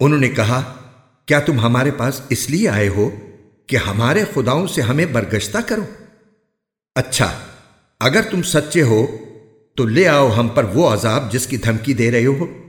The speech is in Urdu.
انہوں نے کہا، کیا تم ہمارے پاس اس لیے آئے ہو کہ ہمارے خداؤں سے ہمیں برگشتہ کرو؟ اچھا اگر تم سچے ہو، تو لے آؤ ہم پر وہ عذاب جس کی دھمکی دے رہے ہو۔